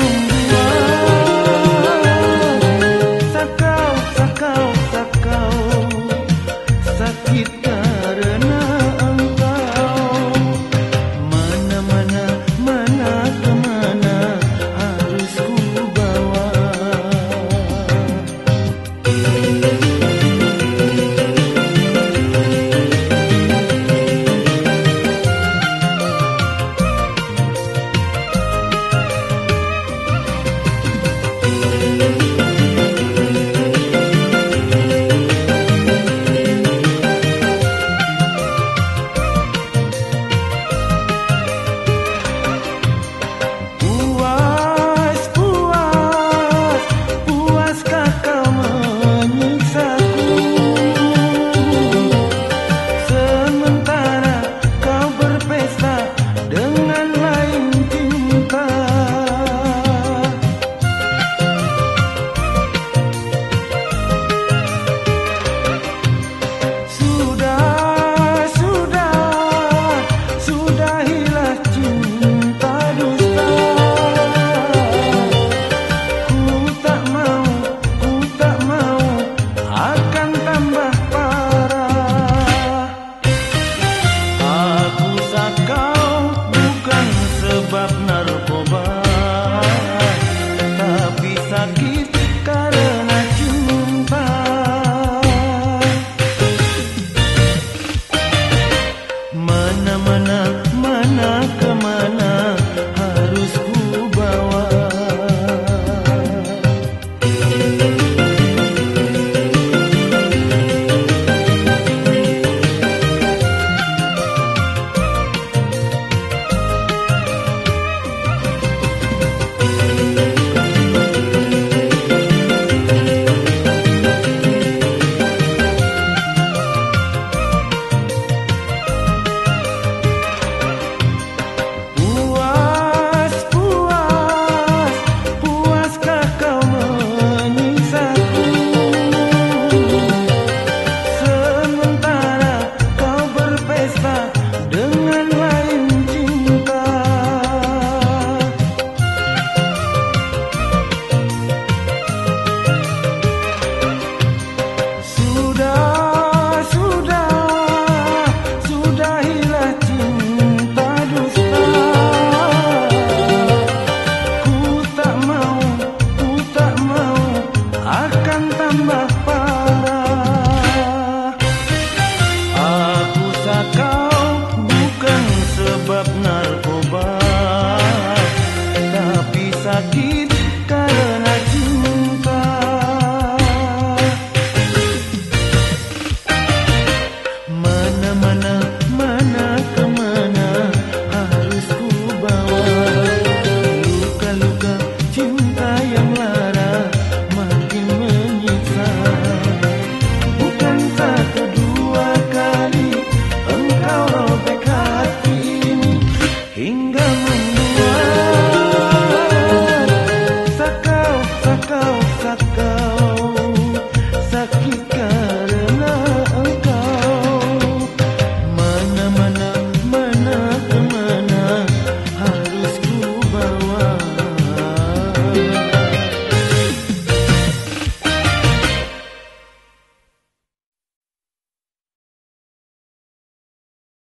Ooh. ನಮ್ಮ karena cinta